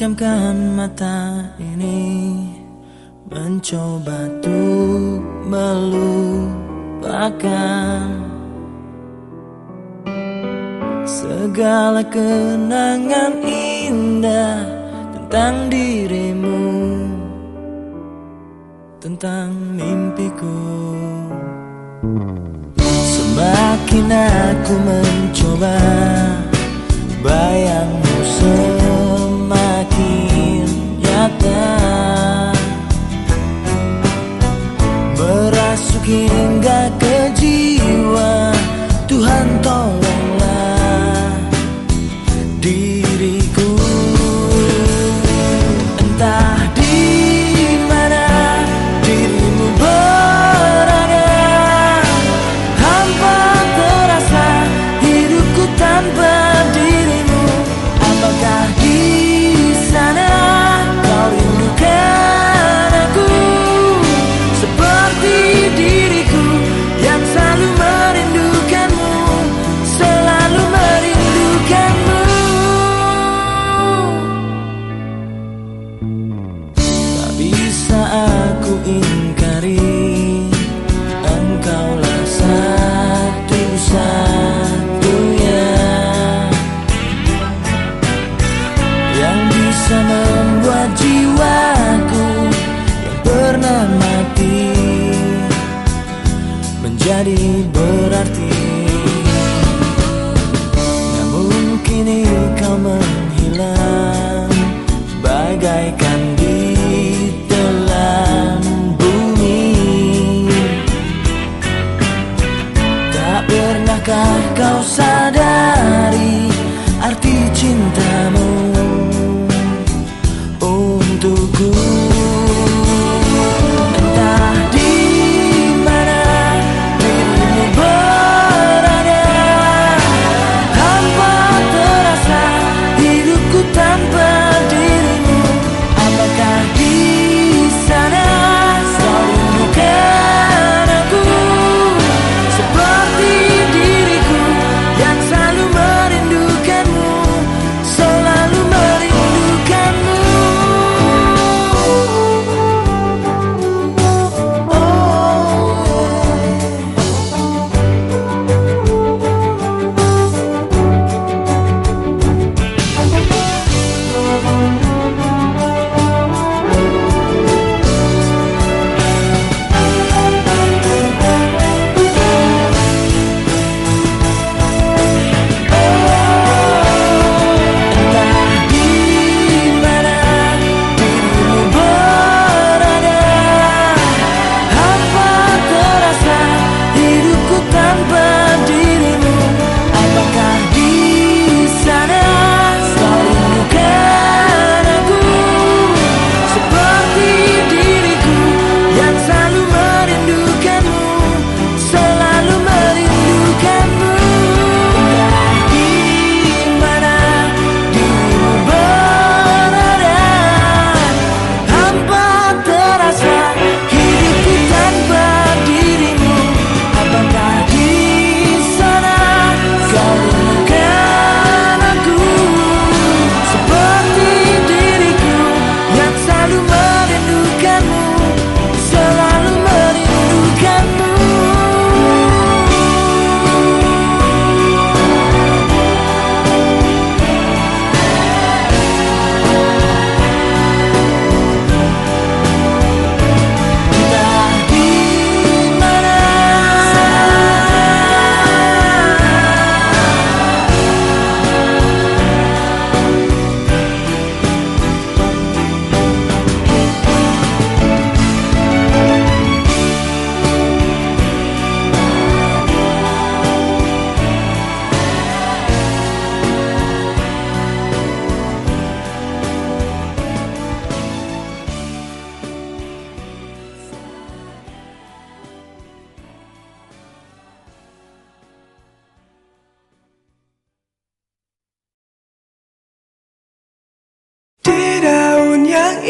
Pejamkan mata ini. Mencoba tuh melupakan Segala kenangan indah Tentang dirimu Tentang mimpiku. Semakin aku mencoba Bayangmu semua hingga ke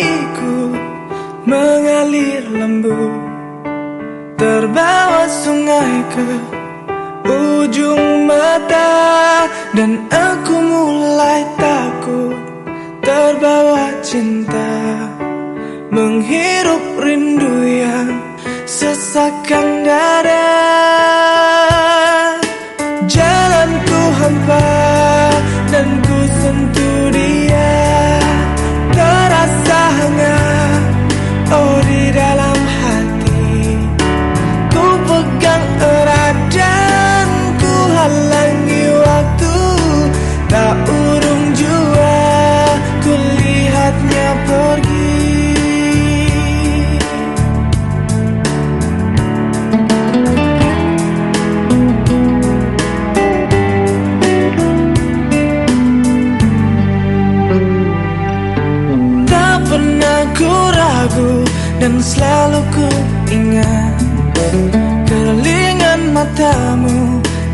hatiku mengalir lembut Terbawa sungai ke ujung mata Dan aku mulai takut terbawa cinta. Menghirup rindu yang sesakan dada. Jalanku hampa dan ku sentuh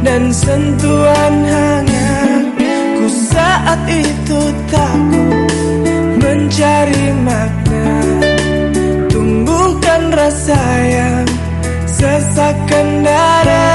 dan sentuhan hangatku saat itu takut mencari makna tumbuhkan rasa yang sesak darah.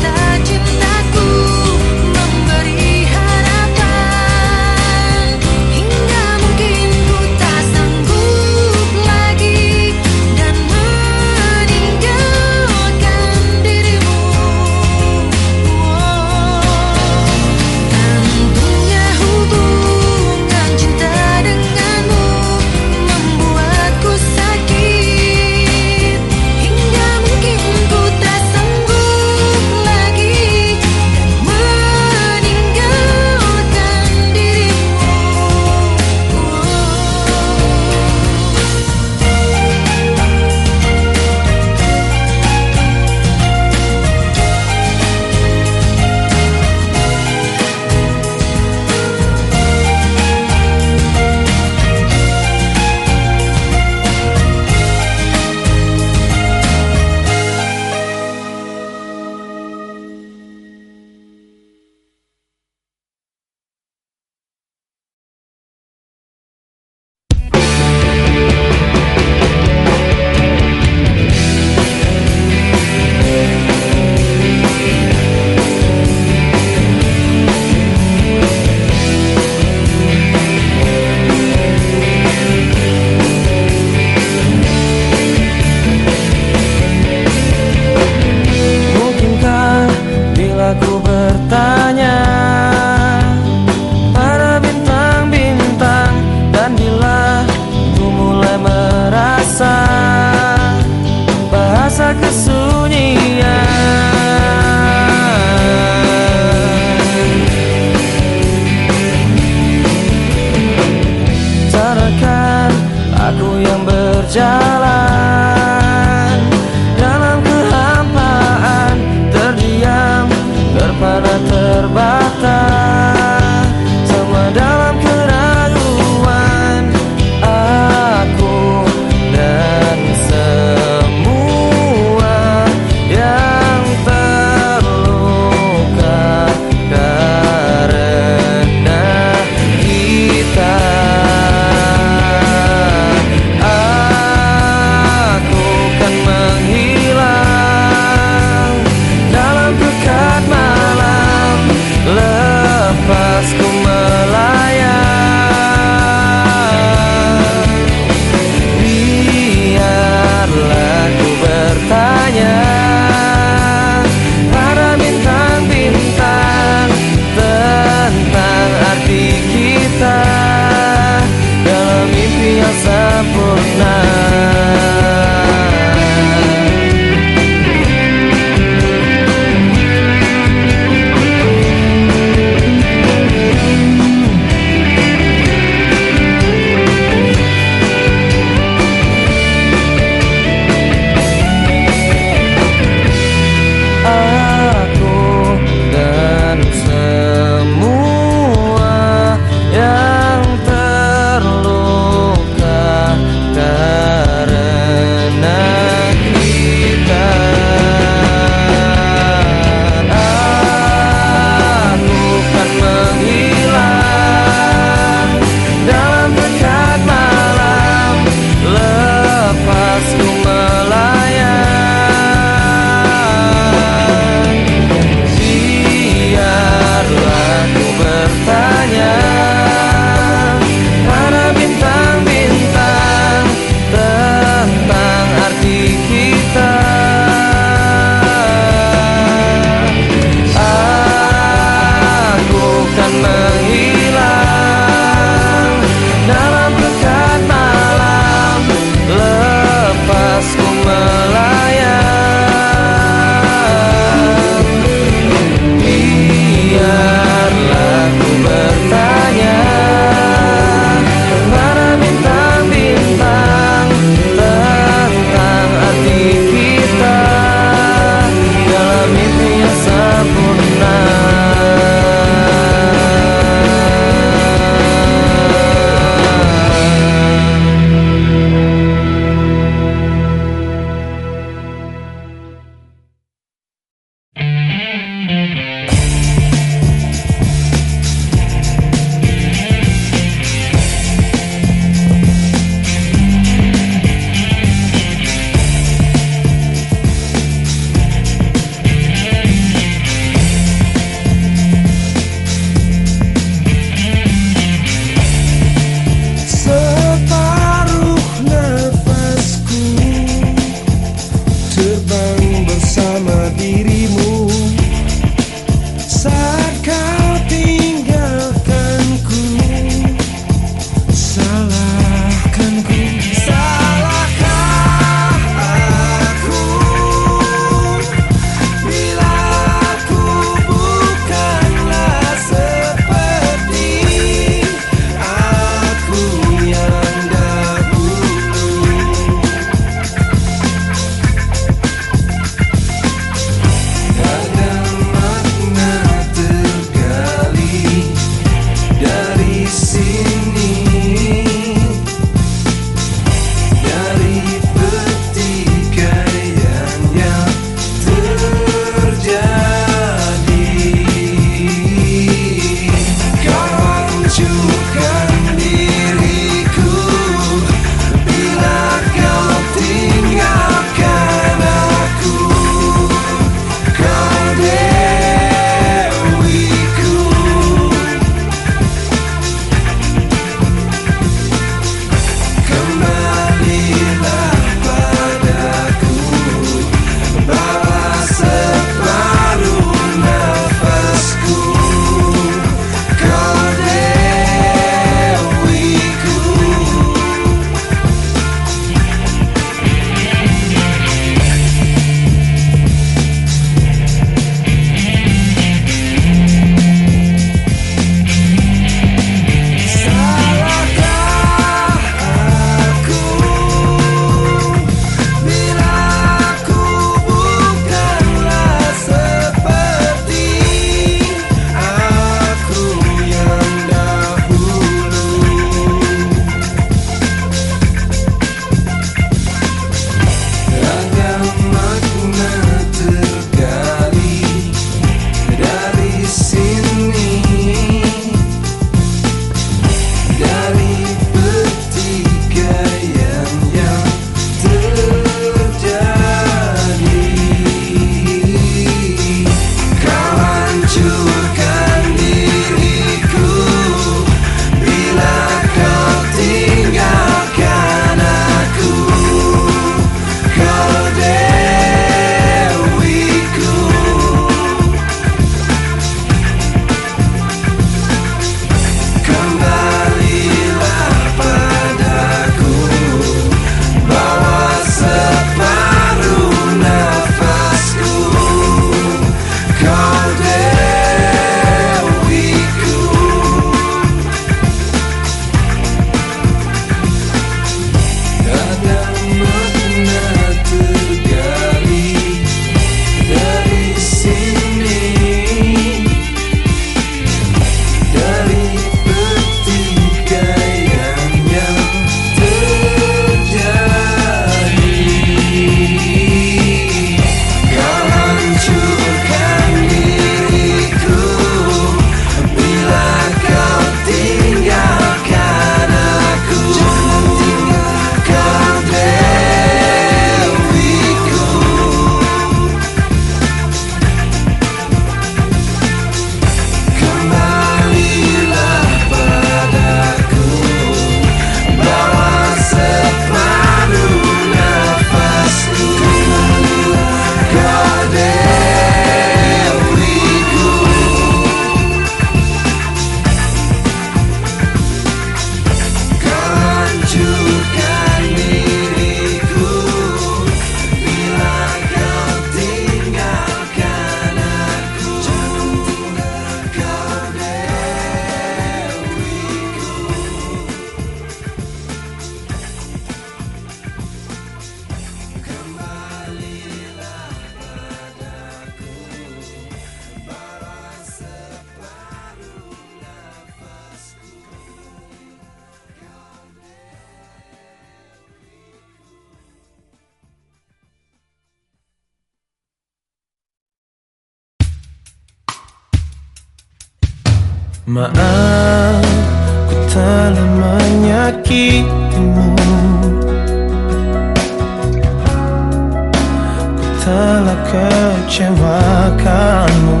Kecewakanmu.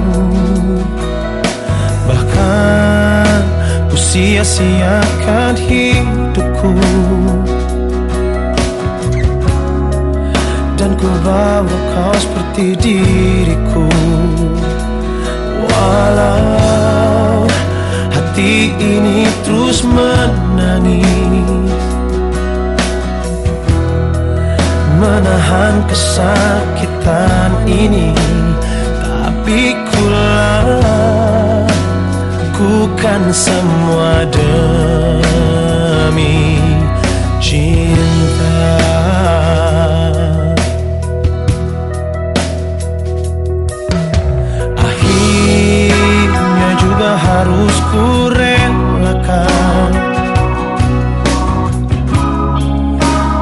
Bahkan ku sia-siakan hidupku. Dan ku bawa kau seperti diriku. Walau hati ini terus menangis Menahan kesakitan ini. Tapi kulakukan semua demi cinta. Akhirnya juga harus ku relakan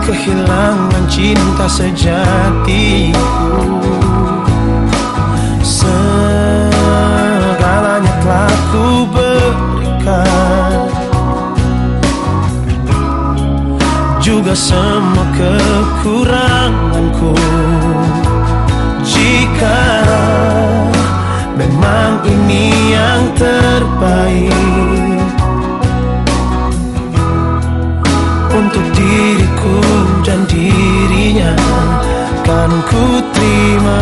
Kehilangan cinta sejatiku. Segalanya telah ku berikan. Juga semua kekuranganku. Jika memang ini yang terbaik. Untuk diriku dan Kan ku terima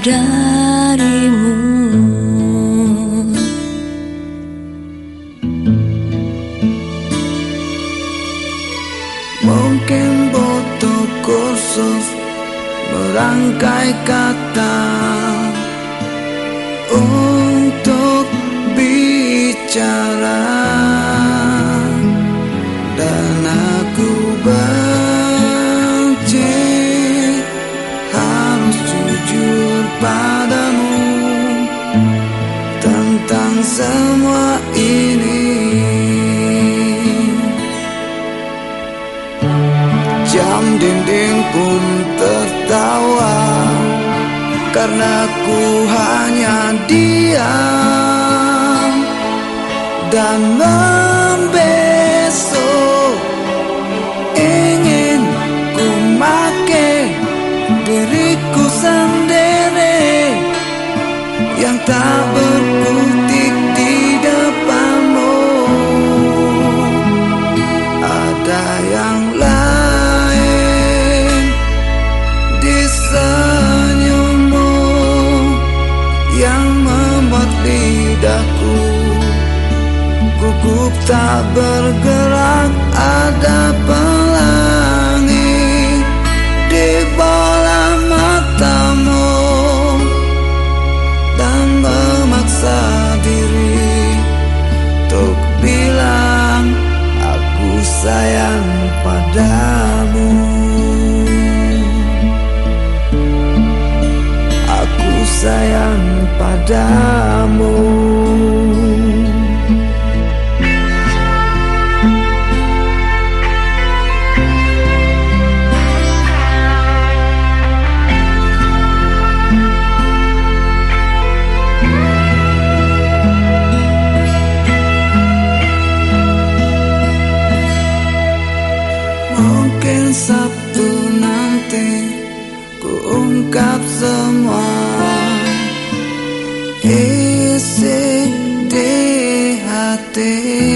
人 hati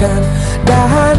ungkapkan Dan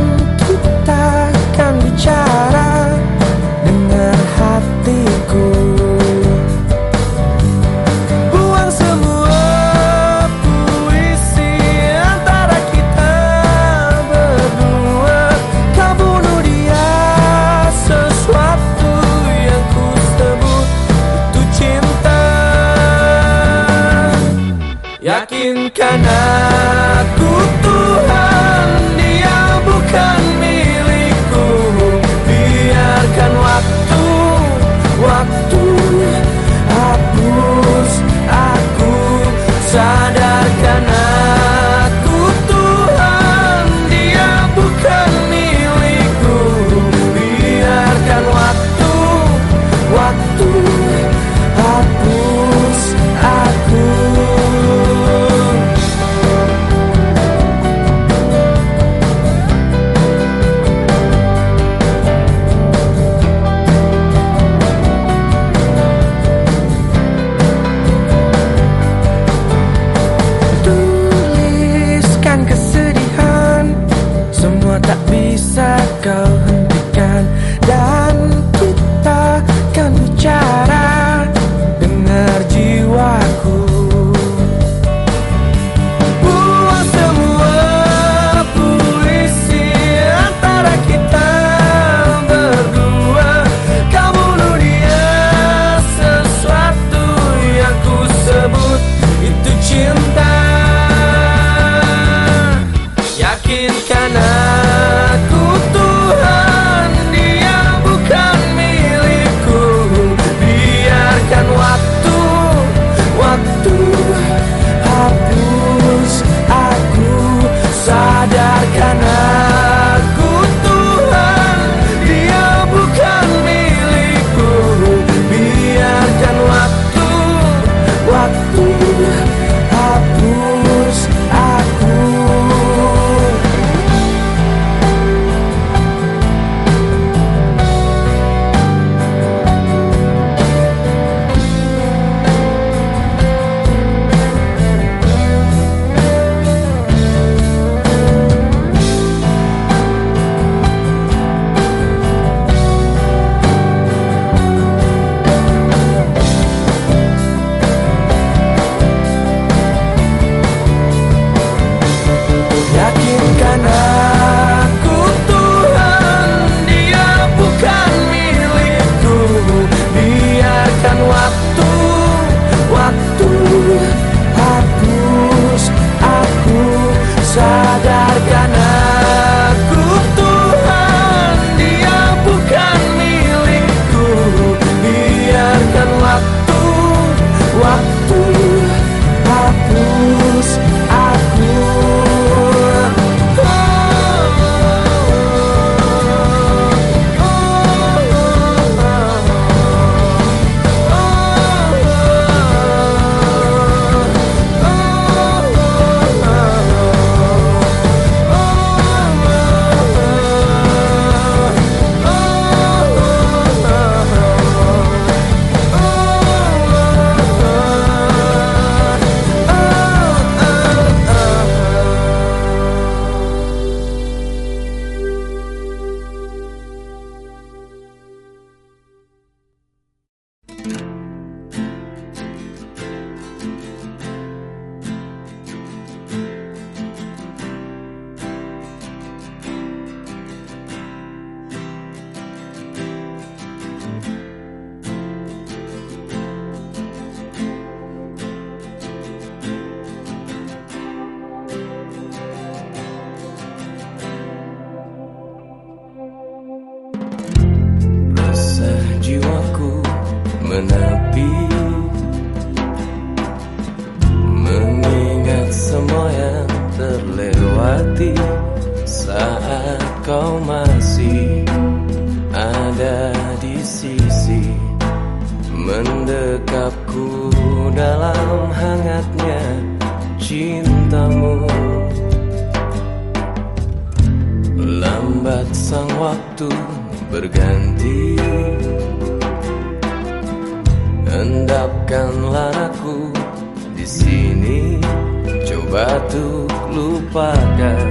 batuk lupakan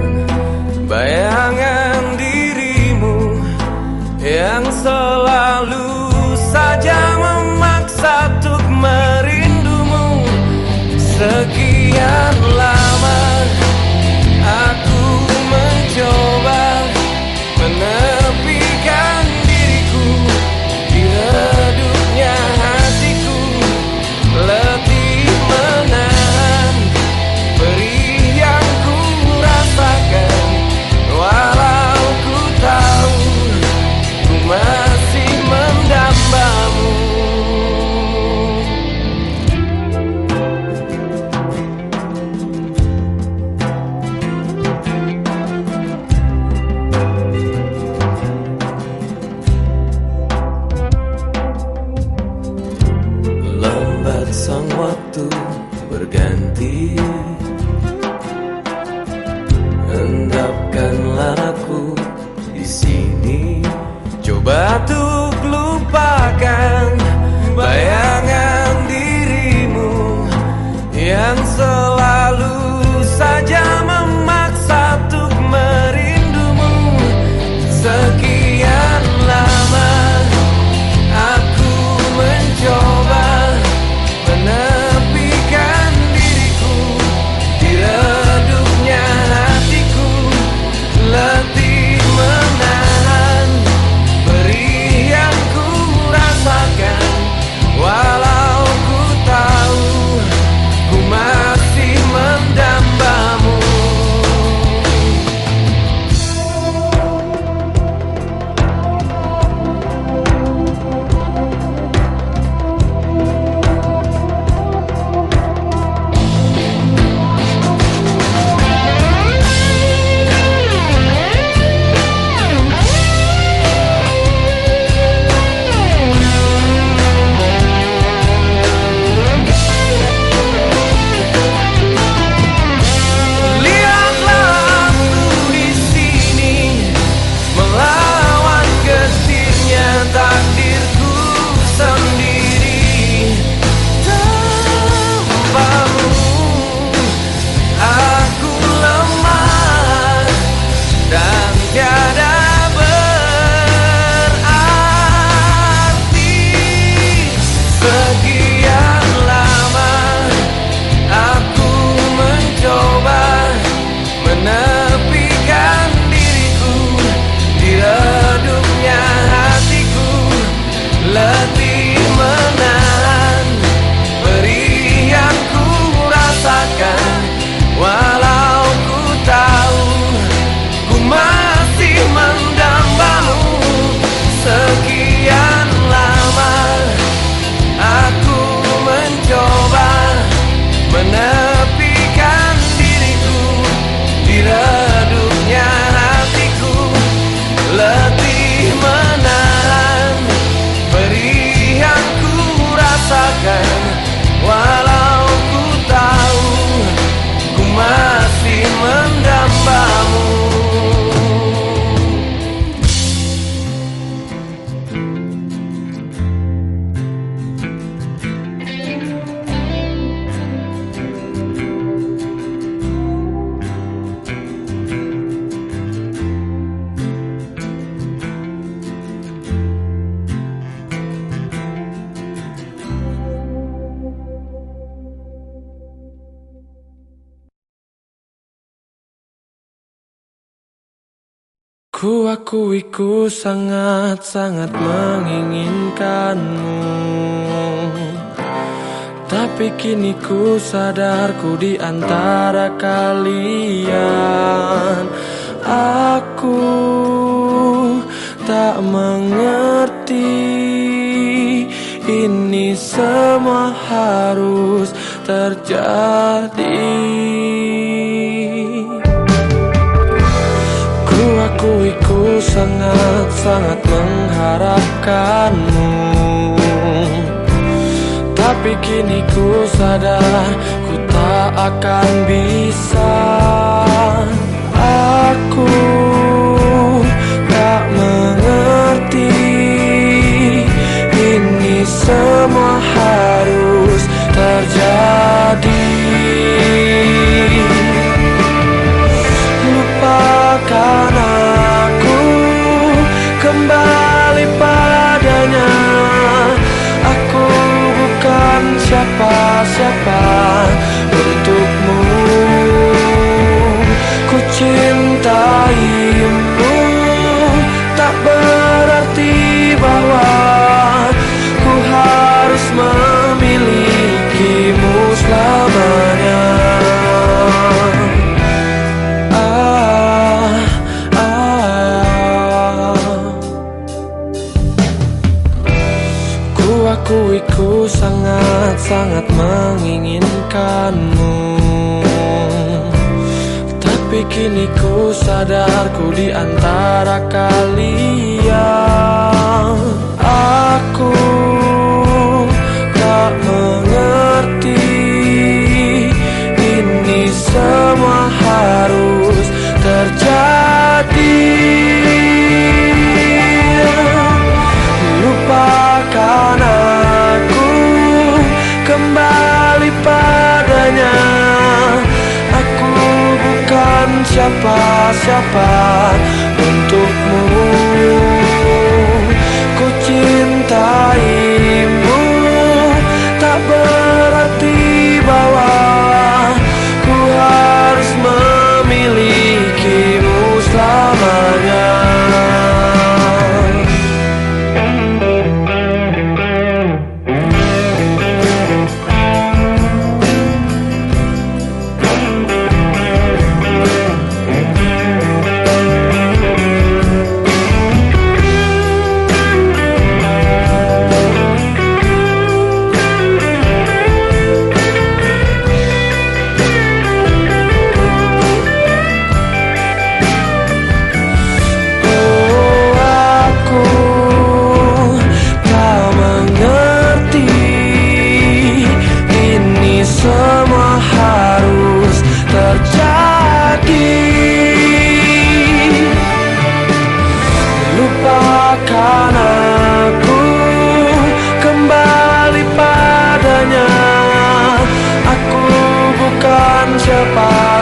bayangan dirimu yang selalu saja memaksa untuk merindumu. Sekian Diriku sangat-sangat menginginkanmu. Tapi kini ku sadar ku di antara kalian. Aku tak mengerti Ini semua harus terjadi. Ku akui sangat-sangat mengharapkanmu. Tapi kini ku sadar ku tak akan bisa. Aku tak mengerti Ini semua harus terjadi.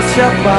siapa